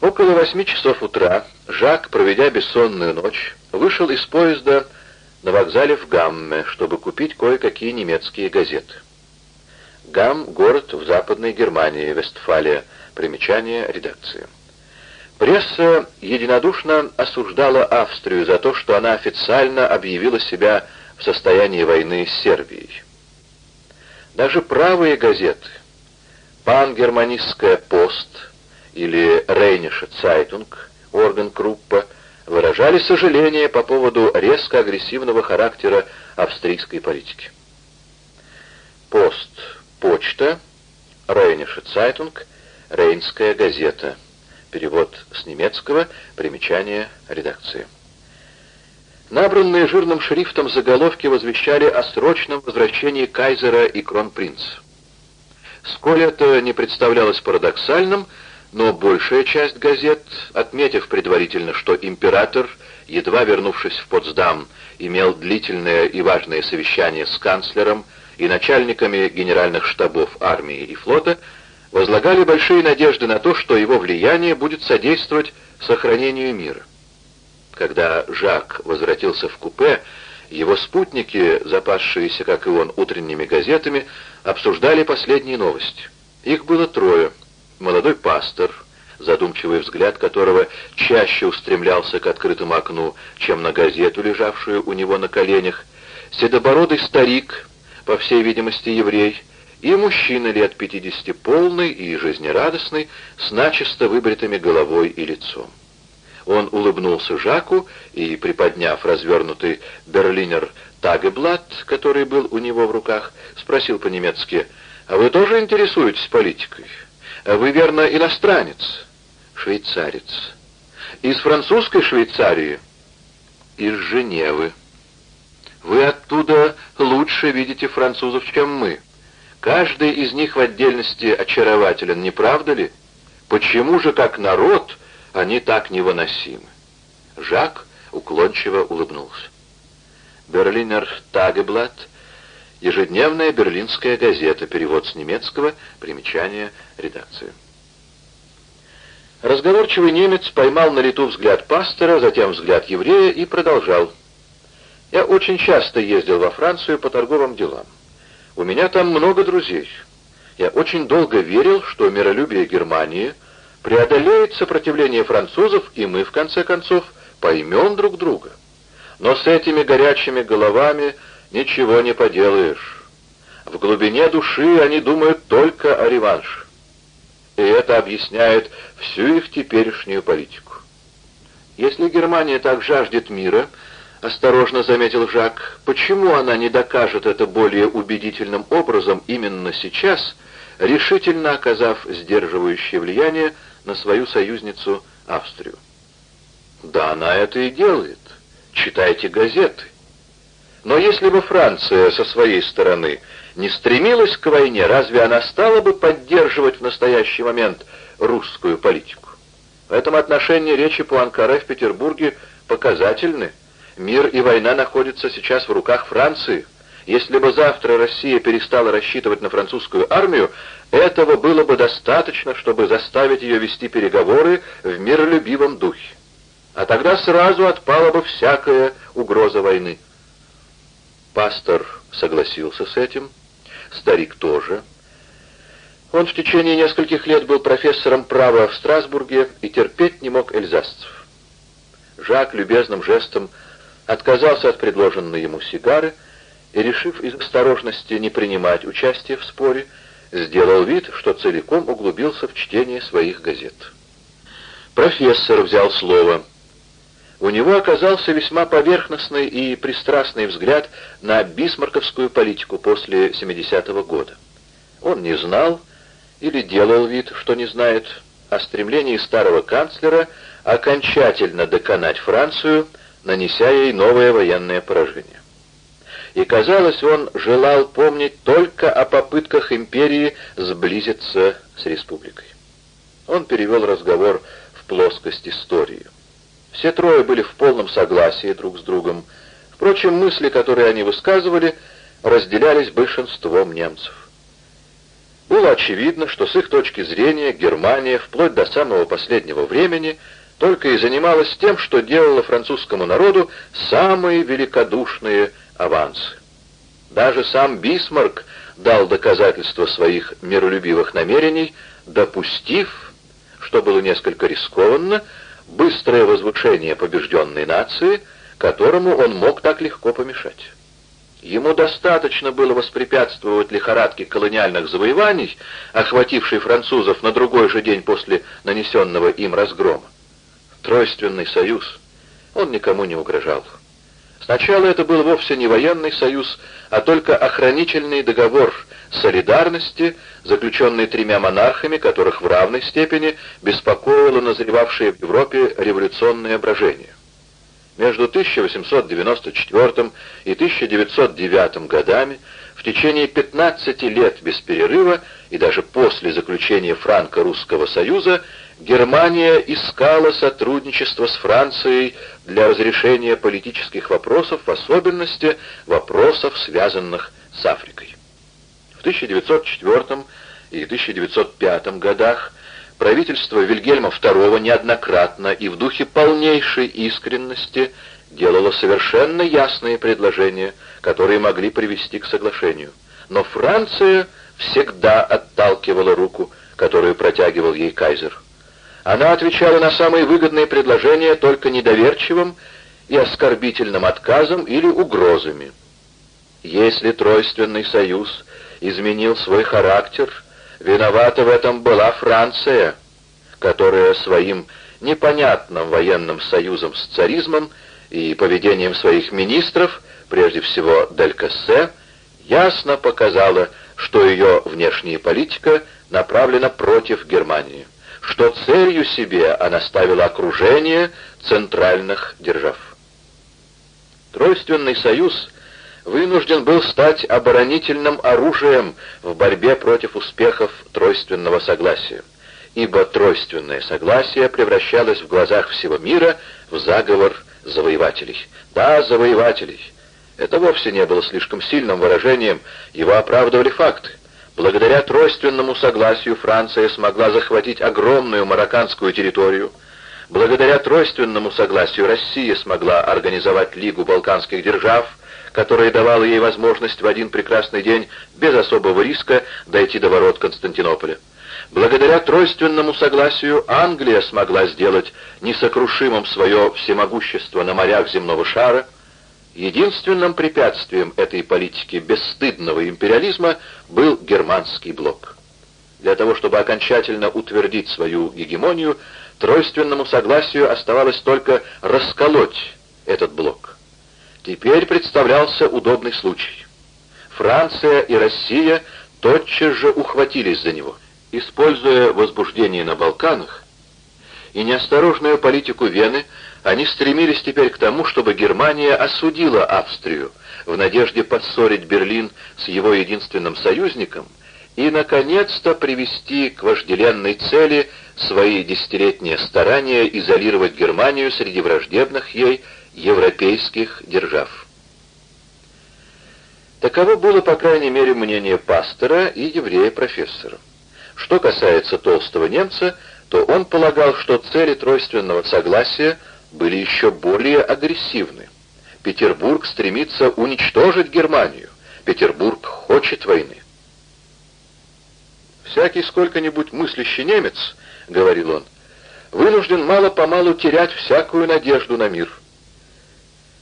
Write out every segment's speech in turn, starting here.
Около восьми часов утра Жак, проведя бессонную ночь, вышел из поезда на вокзале в Гамме, чтобы купить кое-какие немецкие газеты. Гам — город в Западной Германии, Вестфалия. Примечание редакции. Пресса единодушно осуждала Австрию за то, что она официально объявила себя в состоянии войны с Сербией. Даже правые газеты, пангерманистская «Пост» или «Рейнише Цайтунг», орган Круппа, выражали сожаление по поводу резко агрессивного характера австрийской политики. «Пост» — почта, «Рейнише Цайтунг» — Рейнская газета. Перевод с немецкого, примечание редакции. Набранные жирным шрифтом заголовки возвещали о срочном возвращении кайзера и кронпринца. Сколь это не представлялось парадоксальным, но большая часть газет, отметив предварительно, что император, едва вернувшись в Потсдам, имел длительное и важное совещание с канцлером и начальниками генеральных штабов армии и флота, возлагали большие надежды на то, что его влияние будет содействовать сохранению мира. Когда Жак возвратился в купе, его спутники, запасшиеся, как и он, утренними газетами, обсуждали последние новости. Их было трое. Молодой пастор, задумчивый взгляд которого чаще устремлялся к открытому окну, чем на газету, лежавшую у него на коленях, седобородый старик, по всей видимости еврей, и мужчина лет пятидесяти полный и жизнерадостный, с начисто выбритыми головой и лицом. Он улыбнулся Жаку и, приподняв развернутый берлинер Тагеблат, который был у него в руках, спросил по-немецки, «А вы тоже интересуетесь политикой? А вы, верно, иностранец?» «Швейцарец». «Из французской Швейцарии?» «Из Женевы». «Вы оттуда лучше видите французов, чем мы. Каждый из них в отдельности очарователен, не правда ли? Почему же, как народ, они так невыносимы. Жак уклончиво улыбнулся. Берлинер Тагеблат, ежедневная берлинская газета, перевод с немецкого, примечание редакции. Разговорчивый немец поймал на лету взгляд пастора, затем взгляд еврея и продолжал. «Я очень часто ездил во Францию по торговым делам. У меня там много друзей. Я очень долго верил, что миролюбие Германии — преодолеет сопротивление французов, и мы, в конце концов, поймем друг друга. Но с этими горячими головами ничего не поделаешь. В глубине души они думают только о реванше. И это объясняет всю их теперешнюю политику. Если Германия так жаждет мира, осторожно заметил Жак, почему она не докажет это более убедительным образом именно сейчас, решительно оказав сдерживающее влияние на свою союзницу Австрию. Да, она это и делает. Читайте газеты. Но если бы Франция со своей стороны не стремилась к войне, разве она стала бы поддерживать в настоящий момент русскую политику? В этом отношении речи Пуанкаре в Петербурге показательны. Мир и война находятся сейчас в руках Франции. Если бы завтра Россия перестала рассчитывать на французскую армию, этого было бы достаточно, чтобы заставить ее вести переговоры в миролюбивом духе. А тогда сразу отпала бы всякая угроза войны. Пастор согласился с этим, старик тоже. Он в течение нескольких лет был профессором права в Страсбурге и терпеть не мог эльзасцев. Жак любезным жестом отказался от предложенной ему сигары и, решив из осторожности не принимать участие в споре, сделал вид, что целиком углубился в чтение своих газет. Профессор взял слово. У него оказался весьма поверхностный и пристрастный взгляд на бисмарковскую политику после 70-го года. Он не знал или делал вид, что не знает о стремлении старого канцлера окончательно доконать Францию, нанеся ей новое военное поражение и, казалось, он желал помнить только о попытках империи сблизиться с республикой. Он перевел разговор в плоскость истории. Все трое были в полном согласии друг с другом. Впрочем, мысли, которые они высказывали, разделялись большинством немцев. Было очевидно, что с их точки зрения Германия вплоть до самого последнего времени только и занималась тем, что делала французскому народу самые великодушные авансы. Даже сам Бисмарк дал доказательства своих миролюбивых намерений, допустив, что было несколько рискованно, быстрое возвышение побежденной нации, которому он мог так легко помешать. Ему достаточно было воспрепятствовать лихорадке колониальных завоеваний, охватившей французов на другой же день после нанесенного им разгрома. Тройственный союз. Он никому не угрожал. Сначала это был вовсе не военный союз, а только охранительный договор солидарности, заключенный тремя монархами, которых в равной степени беспокоило назревавшее в Европе революционное брожение. Между 1894 и 1909 годами, в течение 15 лет без перерыва и даже после заключения Франко-Русского союза, Германия искала сотрудничество с Францией для разрешения политических вопросов, в особенности вопросов, связанных с Африкой. В 1904 и 1905 годах правительство Вильгельма II неоднократно и в духе полнейшей искренности делало совершенно ясные предложения, которые могли привести к соглашению. Но Франция всегда отталкивала руку, которую протягивал ей кайзер. Она отвечала на самые выгодные предложения только недоверчивым и оскорбительным отказом или угрозами. Если Тройственный союз изменил свой характер, виновата в этом была Франция, которая своим непонятным военным союзом с царизмом и поведением своих министров, прежде всего Дель ясно показала, что ее внешняя политика направлена против Германии что целью себе она ставила окружение центральных держав. Тройственный союз вынужден был стать оборонительным оружием в борьбе против успехов тройственного согласия, ибо тройственное согласие превращалось в глазах всего мира в заговор завоевателей. Да, завоевателей. Это вовсе не было слишком сильным выражением, его оправдывали факты. Благодаря тройственному согласию Франция смогла захватить огромную марокканскую территорию. Благодаря тройственному согласию Россия смогла организовать Лигу Балканских держав, которая давала ей возможность в один прекрасный день без особого риска дойти до ворот Константинополя. Благодаря тройственному согласию Англия смогла сделать несокрушимым свое всемогущество на морях земного шара – Единственным препятствием этой политики бесстыдного империализма был германский блок. Для того, чтобы окончательно утвердить свою гегемонию, тройственному согласию оставалось только расколоть этот блок. Теперь представлялся удобный случай. Франция и Россия тотчас же ухватились за него. Используя возбуждение на Балканах и неосторожную политику Вены, они стремились теперь к тому, чтобы Германия осудила Австрию в надежде поссорить Берлин с его единственным союзником и, наконец-то, привести к вожделенной цели свои десятилетние старания изолировать Германию среди враждебных ей европейских держав. Таково было, по крайней мере, мнение пастора и еврея-профессора. Что касается толстого немца, то он полагал, что цели тройственного согласия – были еще более агрессивны. Петербург стремится уничтожить Германию. Петербург хочет войны. «Всякий сколько-нибудь мыслящий немец, — говорил он, — вынужден мало-помалу терять всякую надежду на мир.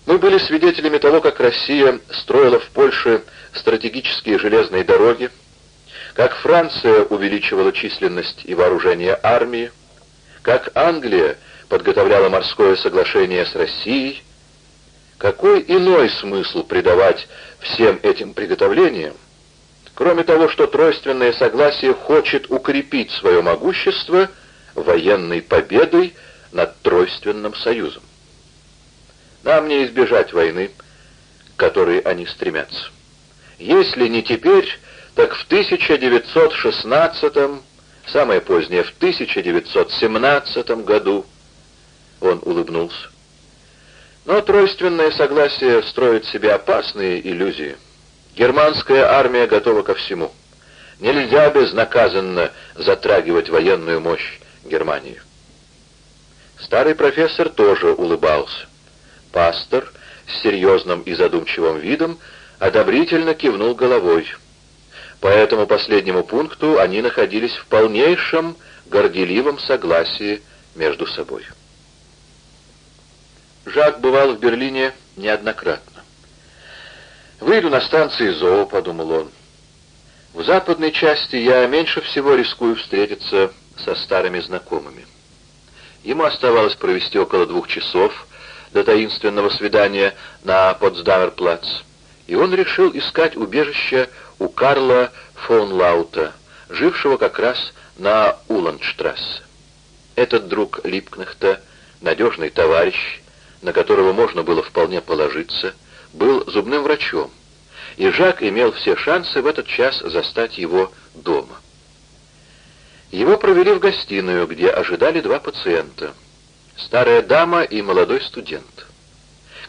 Мы были свидетелями того, как Россия строила в Польше стратегические железные дороги, как Франция увеличивала численность и вооружение армии, как Англия подготовляла морское соглашение с Россией. Какой иной смысл придавать всем этим приготовлениям, кроме того, что тройственное согласие хочет укрепить свое могущество военной победой над тройственным союзом? Нам не избежать войны, к которой они стремятся. Если не теперь, так в 1916, самое позднее в 1917 году, он улыбнулся. Но тройственное согласие строит себе опасные иллюзии. Германская армия готова ко всему. Нельзя безнаказанно затрагивать военную мощь Германии. Старый профессор тоже улыбался. Пастор с серьезным и задумчивым видом одобрительно кивнул головой. По этому последнему пункту они находились в полнейшем горделивом согласии между собой. Жак бывал в Берлине неоднократно. «Выйду на станции ЗОО», — подумал он. «В западной части я меньше всего рискую встретиться со старыми знакомыми». Ему оставалось провести около двух часов до таинственного свидания на Потсдамерплац, и он решил искать убежище у Карла фон Лаута, жившего как раз на Уландштрассе. Этот друг Липкнехта, надежный товарищ, на которого можно было вполне положиться, был зубным врачом, и Жак имел все шансы в этот час застать его дома. Его провели в гостиную, где ожидали два пациента. Старая дама и молодой студент.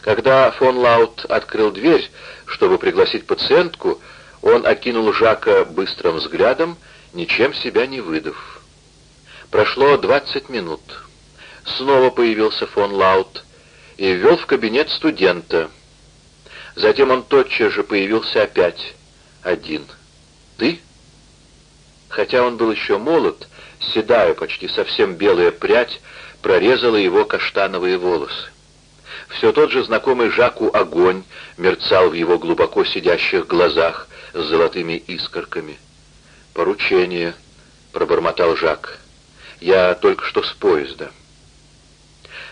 Когда фон Лаут открыл дверь, чтобы пригласить пациентку, он окинул Жака быстрым взглядом, ничем себя не выдав. Прошло двадцать минут. Снова появился фон Лаут и ввел в кабинет студента. Затем он тотчас же появился опять, один. «Ты?» Хотя он был еще молод, седая, почти совсем белая прядь прорезала его каштановые волосы. Все тот же знакомый Жаку огонь мерцал в его глубоко сидящих глазах с золотыми искорками. «Поручение», — пробормотал Жак. «Я только что с поезда.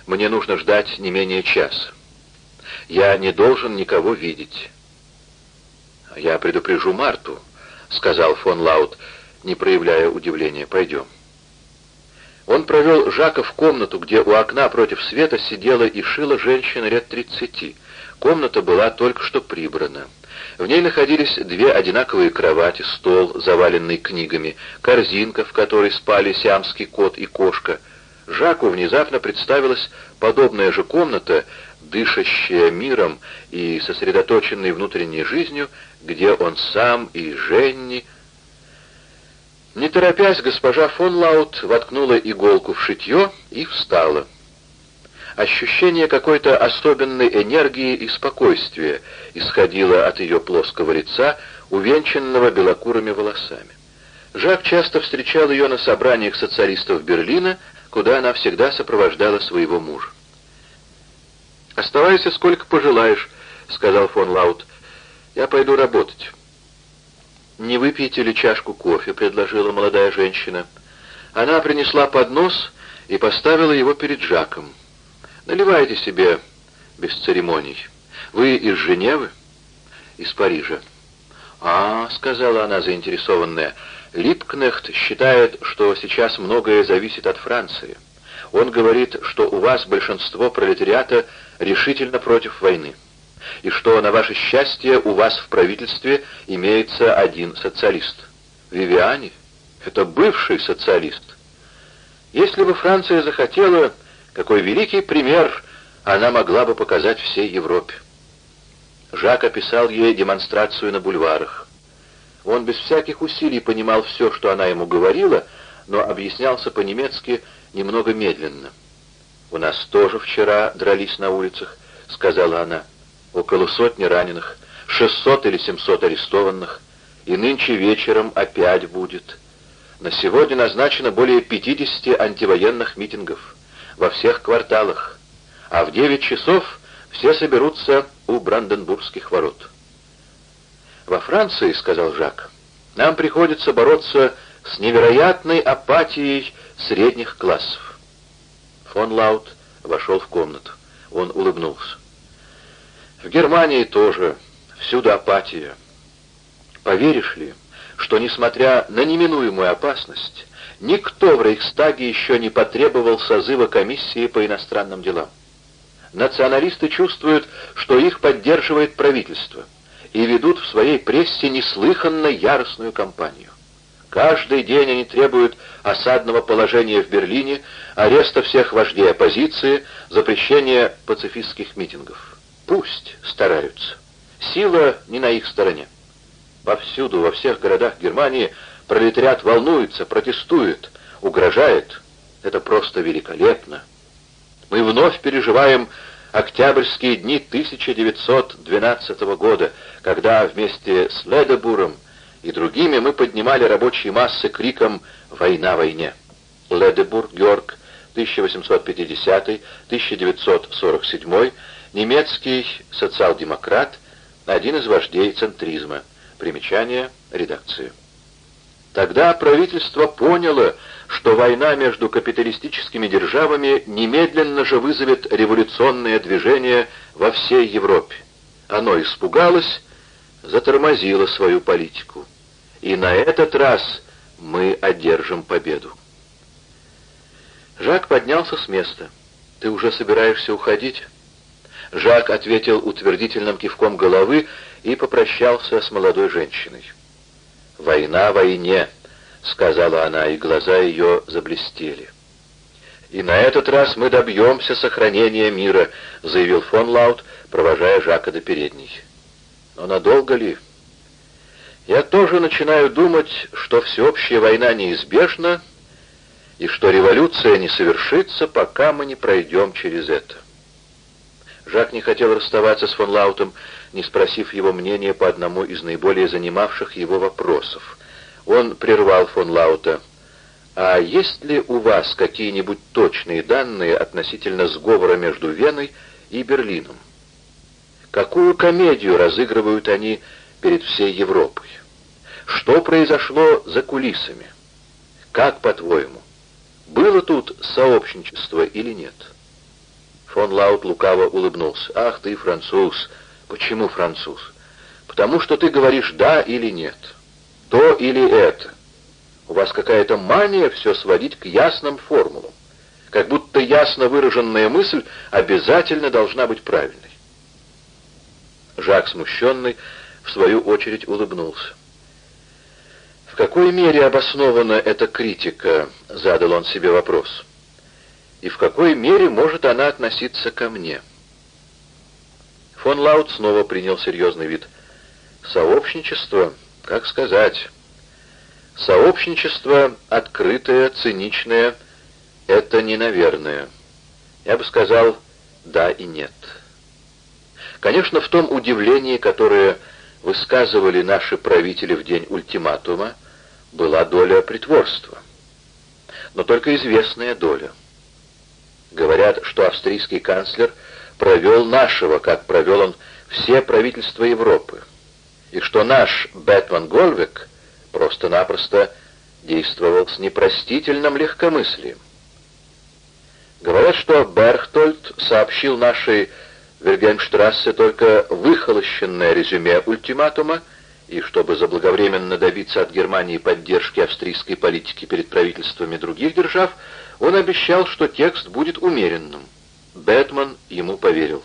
Мне нужно ждать не менее часа. Я не должен никого видеть». «Я предупрежу Марту», — сказал фон Лаут, — не проявляя удивления. «Пойдем». Он провел Жака в комнату, где у окна против света сидела и шила женщина лет тридцати. Комната была только что прибрана. В ней находились две одинаковые кровати, стол, заваленный книгами, корзинка, в которой спали сиамский кот и кошка. Жаку внезапно представилась подобная же комната, дышащая миром и сосредоточенной внутренней жизнью, где он сам и Женни — не торопясь, госпожа фон Лаут воткнула иголку в шитье и встала. Ощущение какой-то особенной энергии и спокойствия исходило от ее плоского лица, увенчанного белокурыми волосами. Жак часто встречал ее на собраниях социалистов Берлина, куда она всегда сопровождала своего мужа. «Оставайся сколько пожелаешь», — сказал фон Лаут. «Я пойду работать». «Не выпьете ли чашку кофе?» — предложила молодая женщина. Она принесла поднос и поставила его перед Жаком. «Наливайте себе без церемоний. Вы из Женевы?» «Из Парижа». «А, — сказала она заинтересованная, — Липкнехт считает, что сейчас многое зависит от Франции. Он говорит, что у вас большинство пролетариата решительно против войны» и что, на ваше счастье, у вас в правительстве имеется один социалист. Вивиани — это бывший социалист. Если бы Франция захотела, какой великий пример она могла бы показать всей Европе. Жак описал ей демонстрацию на бульварах. Он без всяких усилий понимал все, что она ему говорила, но объяснялся по-немецки немного медленно. «У нас тоже вчера дрались на улицах», — сказала она около сотни раненых, 600 или 700 арестованных, и нынче вечером опять будет. На сегодня назначено более 50 антивоенных митингов во всех кварталах, а в 9 часов все соберутся у Бранденбургских ворот. «Во Франции, — сказал Жак, — нам приходится бороться с невероятной апатией средних классов». Фон Лаут вошел в комнату. Он улыбнулся. В Германии тоже. Всюду апатия. Поверишь ли, что, несмотря на неминуемую опасность, никто в Рейхстаге еще не потребовал созыва комиссии по иностранным делам? Националисты чувствуют, что их поддерживает правительство, и ведут в своей прессе неслыханно яростную кампанию. Каждый день они требуют осадного положения в Берлине, ареста всех вождей оппозиции, запрещения пацифистских митингов. Пусть стараются. Сила не на их стороне. Повсюду, во всех городах Германии пролетариат волнуется, протестует, угрожает. Это просто великолепно. Мы вновь переживаем октябрьские дни 1912 года, когда вместе с Ледебуром и другими мы поднимали рабочие массы криком «Война войне!». Ледебур, Георг, 1850-1947, немецкий социал-демократ, один из вождей центризма. Примечание редакции. Тогда правительство поняло, что война между капиталистическими державами немедленно же вызовет революционное движение во всей Европе. Оно испугалось, затормозило свою политику. И на этот раз мы одержим победу. Жак поднялся с места. «Ты уже собираешься уходить?» Жак ответил утвердительным кивком головы и попрощался с молодой женщиной. «Война войне», — сказала она, и глаза ее заблестели. «И на этот раз мы добьемся сохранения мира», — заявил фон Лаут, провожая Жака до передней. «Но надолго ли?» «Я тоже начинаю думать, что всеобщая война неизбежна, и что революция не совершится, пока мы не пройдем через это». Жак не хотел расставаться с фон Лаутом, не спросив его мнения по одному из наиболее занимавших его вопросов. Он прервал фон Лаута. «А есть ли у вас какие-нибудь точные данные относительно сговора между Веной и Берлином? Какую комедию разыгрывают они перед всей Европой? Что произошло за кулисами? Как, по-твоему, было тут сообщничество или нет?» Фон Лаут лукаво улыбнулся. «Ах ты, француз! Почему француз? Потому что ты говоришь «да» или «нет». То или это. У вас какая-то мания все сводить к ясным формулам. Как будто ясно выраженная мысль обязательно должна быть правильной. Жак, смущенный, в свою очередь улыбнулся. «В какой мере обоснована эта критика?» — задал он себе вопрос и в какой мере может она относиться ко мне. Фон Лаут снова принял серьезный вид. Сообщничество, как сказать, сообщничество открытое, циничное, это не наверное. Я бы сказал «да» и «нет». Конечно, в том удивлении, которое высказывали наши правители в день ультиматума, была доля притворства. Но только известная доля — Говорят, что австрийский канцлер провел нашего, как провел он все правительства Европы, и что наш Бэтман Гольвек просто-напросто действовал с непростительным легкомыслием. Говорят, что Берхтольд сообщил нашей Вергенштрассе только выхолощенное резюме ультиматума, и чтобы заблаговременно добиться от Германии поддержки австрийской политики перед правительствами других держав, он обещал, что текст будет умеренным. Бэтмен ему поверил.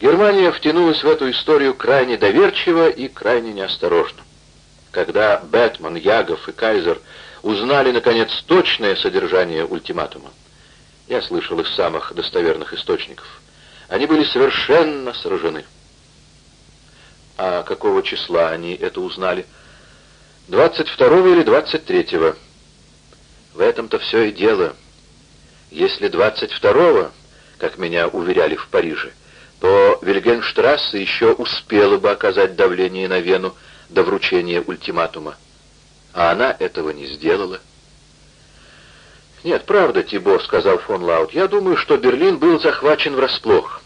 Германия втянулась в эту историю крайне доверчиво и крайне неосторожно. Когда Бэтмен, Ягов и Кайзер узнали, наконец, точное содержание ультиматума, я слышал из самых достоверных источников, они были совершенно сражены. А какого числа они это узнали? 22 или 23 -го. В этом-то все и дело. Если 22-го, как меня уверяли в Париже, то Вильгельмштрассе еще успела бы оказать давление на Вену до вручения ультиматума. А она этого не сделала. «Нет, правда, Тибо», — сказал фон Лаут, — «я думаю, что Берлин был захвачен врасплох.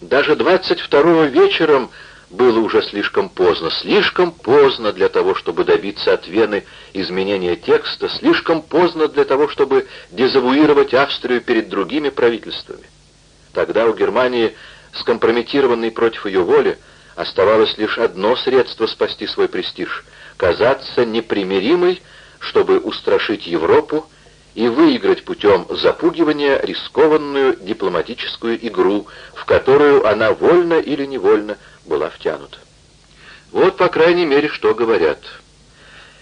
Даже 22-го вечером было уже слишком поздно, слишком поздно для того, чтобы добиться от Вены изменения текста, слишком поздно для того, чтобы дезавуировать Австрию перед другими правительствами. Тогда у Германии, скомпрометированной против ее воли, оставалось лишь одно средство спасти свой престиж — казаться непримиримой, чтобы устрашить Европу и выиграть путем запугивания рискованную дипломатическую игру, в которую она вольно или невольно была втянута. Вот, по крайней мере, что говорят.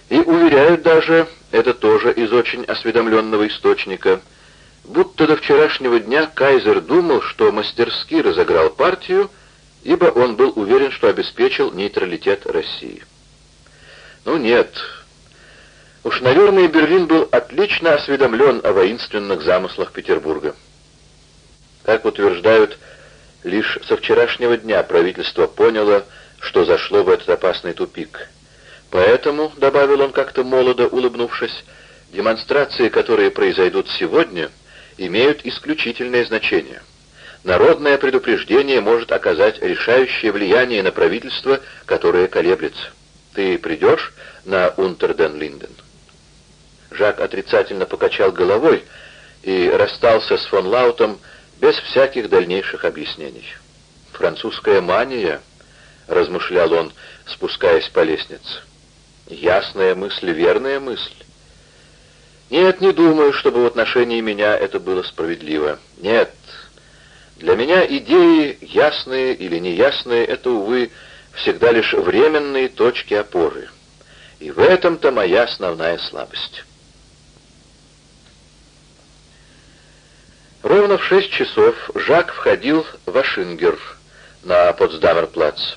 И уверяют даже, это тоже из очень осведомленного источника, будто до вчерашнего дня Кайзер думал, что мастерски разыграл партию ибо он был уверен, что обеспечил нейтралитет России. Ну нет, уж, наверное, Берлин был отлично осведомлен о воинственных замыслах Петербурга. Как утверждают, лишь со вчерашнего дня правительство поняло, что зашло в этот опасный тупик. Поэтому, — добавил он как-то молодо, улыбнувшись, — демонстрации, которые произойдут сегодня, имеют исключительное значение. Народное предупреждение может оказать решающее влияние на правительство, которое колеблется. Ты придешь на Унтерден-Линден?» Жак отрицательно покачал головой и расстался с фон Лаутом без всяких дальнейших объяснений. «Французская мания», — размышлял он, спускаясь по лестнице. «Ясная мысль, верная мысль. Нет, не думаю, чтобы в отношении меня это было справедливо. Нет, для меня идеи, ясные или неясные, это, увы, всегда лишь временные точки опоры. И в этом-то моя основная слабость». Ровно в шесть часов Жак входил в Ашингер на Потсдамерплац.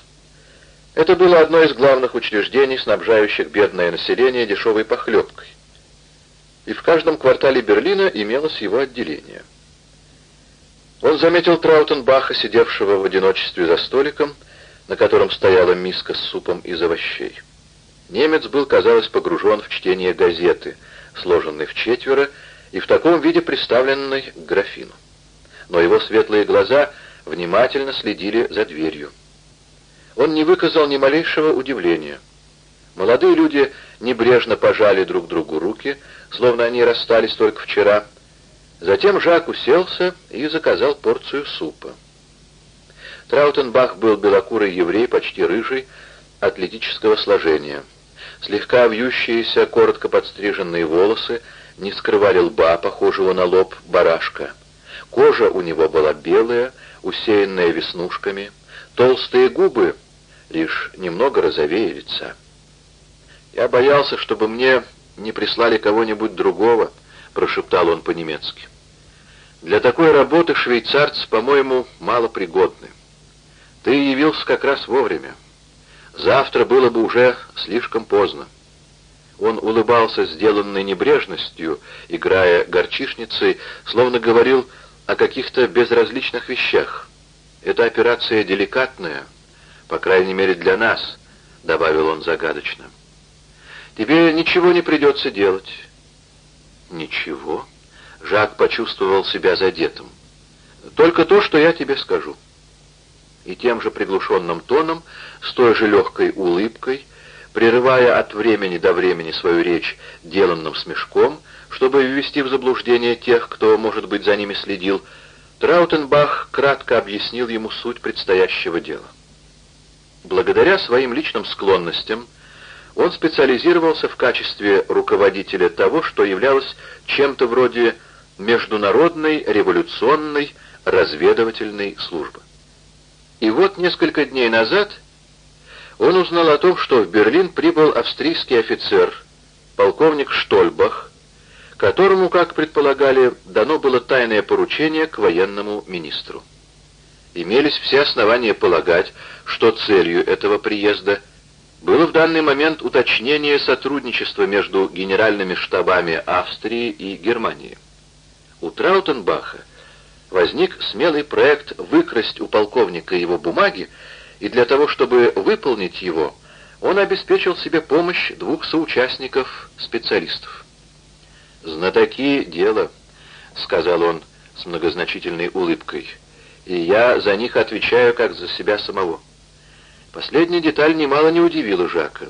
Это было одно из главных учреждений, снабжающих бедное население дешевой похлебкой. И в каждом квартале Берлина имелось его отделение. Он заметил Траутенбаха, сидевшего в одиночестве за столиком, на котором стояла миска с супом из овощей. Немец был, казалось, погружен в чтение газеты, сложенной в четверо, и в таком виде приставленной к графину. Но его светлые глаза внимательно следили за дверью. Он не выказал ни малейшего удивления. Молодые люди небрежно пожали друг другу руки, словно они расстались только вчера. Затем Жак уселся и заказал порцию супа. Траутенбах был белокурый еврей, почти рыжий, атлетического сложения. Слегка вьющиеся, коротко подстриженные волосы не скрывали лба, похожего на лоб барашка. Кожа у него была белая, усеянная веснушками, толстые губы лишь немного розовее лица. «Я боялся, чтобы мне не прислали кого-нибудь другого», — прошептал он по-немецки. «Для такой работы швейцарцы, по-моему, мало пригодны. Ты явился как раз вовремя. Завтра было бы уже слишком поздно». Он улыбался сделанной небрежностью, играя горчишницей, словно говорил о каких-то безразличных вещах. «Эта операция деликатная, по крайней мере для нас», — добавил он загадочно. «Тебе ничего не придется делать». «Ничего?» — Жак почувствовал себя задетым. «Только то, что я тебе скажу». И тем же приглушенным тоном, с той же легкой улыбкой, прерывая от времени до времени свою речь деланным смешком, чтобы ввести в заблуждение тех, кто, может быть, за ними следил, Траутенбах кратко объяснил ему суть предстоящего дела. Благодаря своим личным склонностям он специализировался в качестве руководителя того, что являлось чем-то вроде международной революционной разведывательной службы. И вот несколько дней назад он узнал о том, что в Берлин прибыл австрийский офицер, полковник Штольбах, которому, как предполагали, дано было тайное поручение к военному министру. Имелись все основания полагать, что целью этого приезда было в данный момент уточнение сотрудничества между генеральными штабами Австрии и Германии. У Траутенбаха возник смелый проект выкрасть у полковника его бумаги и для того, чтобы выполнить его, он обеспечил себе помощь двух соучастников-специалистов. «Знатоки дела», — сказал он с многозначительной улыбкой, — «и я за них отвечаю, как за себя самого». Последняя деталь немало не удивила Жака.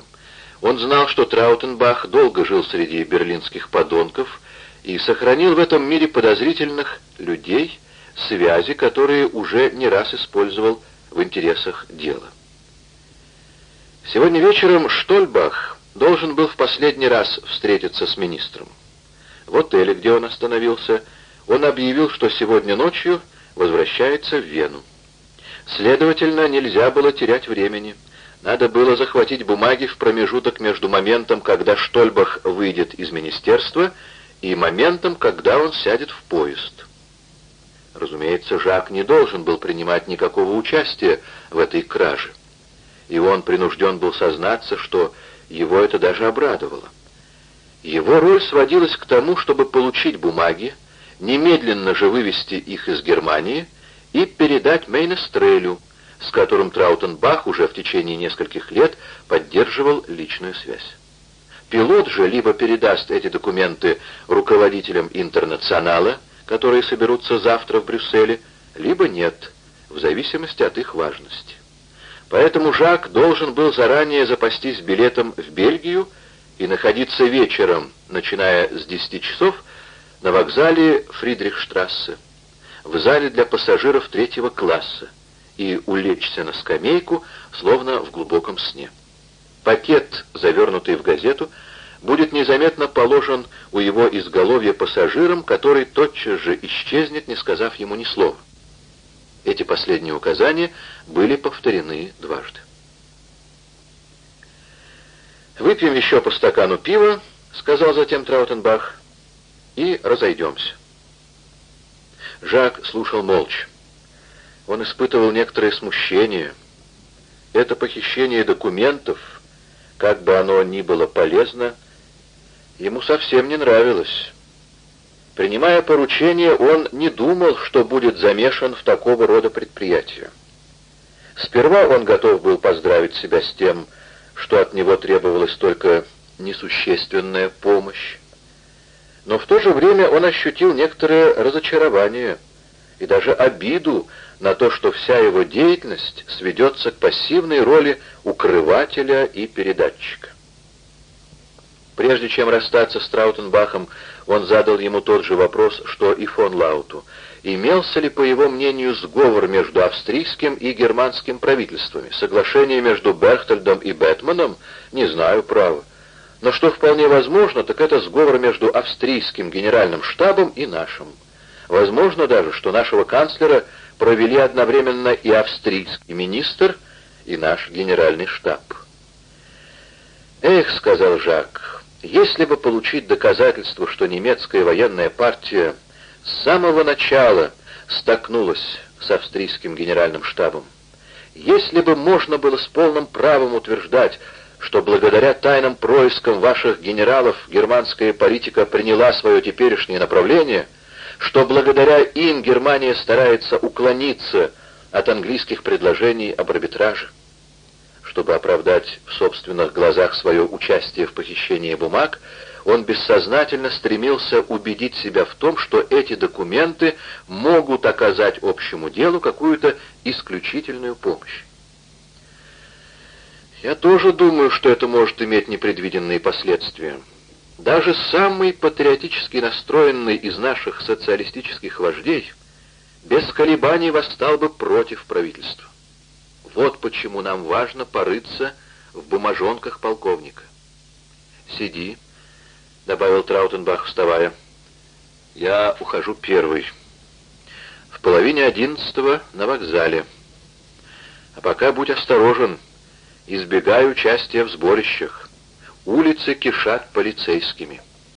Он знал, что Траутенбах долго жил среди берлинских подонков и сохранил в этом мире подозрительных людей, связи, которые уже не раз использовал в интересах дела. Сегодня вечером Штольбах должен был в последний раз встретиться с министром. В отеле, где он остановился, он объявил, что сегодня ночью возвращается в Вену. Следовательно, нельзя было терять времени. Надо было захватить бумаги в промежуток между моментом, когда Штольбах выйдет из министерства, и моментом, когда он сядет в поезд. Разумеется, Жак не должен был принимать никакого участия в этой краже. И он принужден был сознаться, что его это даже обрадовало. Его роль сводилась к тому, чтобы получить бумаги, немедленно же вывести их из Германии и передать Мейнестрелю, с которым Траутенбах уже в течение нескольких лет поддерживал личную связь. Пилот же либо передаст эти документы руководителям интернационала, которые соберутся завтра в Брюсселе, либо нет, в зависимости от их важности. Поэтому Жак должен был заранее запастись билетом в Бельгию и находиться вечером, начиная с 10 часов, на вокзале Фридрихштрассе, в зале для пассажиров третьего класса, и улечься на скамейку, словно в глубоком сне. Пакет, завернутый в газету, будет незаметно положен у его изголовья пассажиром, который тотчас же исчезнет, не сказав ему ни слова. Эти последние указания были повторены дважды. «Выпьем еще по стакану пива», — сказал затем Траутенбах, — «и разойдемся». Жак слушал молча. Он испытывал некоторое смущение. Это похищение документов, как бы оно ни было полезно, ему совсем не нравилось. Принимая поручение, он не думал, что будет замешан в такого рода предприятие. Сперва он готов был поздравить себя с тем, что от него требовалась только несущественная помощь. Но в то же время он ощутил некоторое разочарование и даже обиду на то, что вся его деятельность сведется к пассивной роли укрывателя и передатчика. Прежде чем расстаться с Траутенбахом, он задал ему тот же вопрос, что и фон Лауту. Имелся ли, по его мнению, сговор между австрийским и германским правительствами? Соглашение между Бехтельдом и Бэтменом? Не знаю, право. Но что вполне возможно, так это сговор между австрийским генеральным штабом и нашим. Возможно даже, что нашего канцлера провели одновременно и австрийский министр, и наш генеральный штаб. «Эх», — сказал Жак, — «если бы получить доказательство, что немецкая военная партия с самого начала столкнулась с австрийским генеральным штабом, если бы можно было с полным правом утверждать, что благодаря тайным проискам ваших генералов германская политика приняла свое теперешнее направление, что благодаря им Германия старается уклониться от английских предложений об арбитраже. Чтобы оправдать в собственных глазах свое участие в похищении бумаг, он бессознательно стремился убедить себя в том, что эти документы могут оказать общему делу какую-то исключительную помощь. Я тоже думаю, что это может иметь непредвиденные последствия. Даже самый патриотически настроенный из наших социалистических вождей без колебаний восстал бы против правительства. Вот почему нам важно порыться в бумажонках полковника. «Сиди», — добавил Траутенбах, вставая. «Я ухожу первый. В половине одиннадцатого на вокзале. А пока будь осторожен, избегай участия в сборищах. Улицы кишат полицейскими.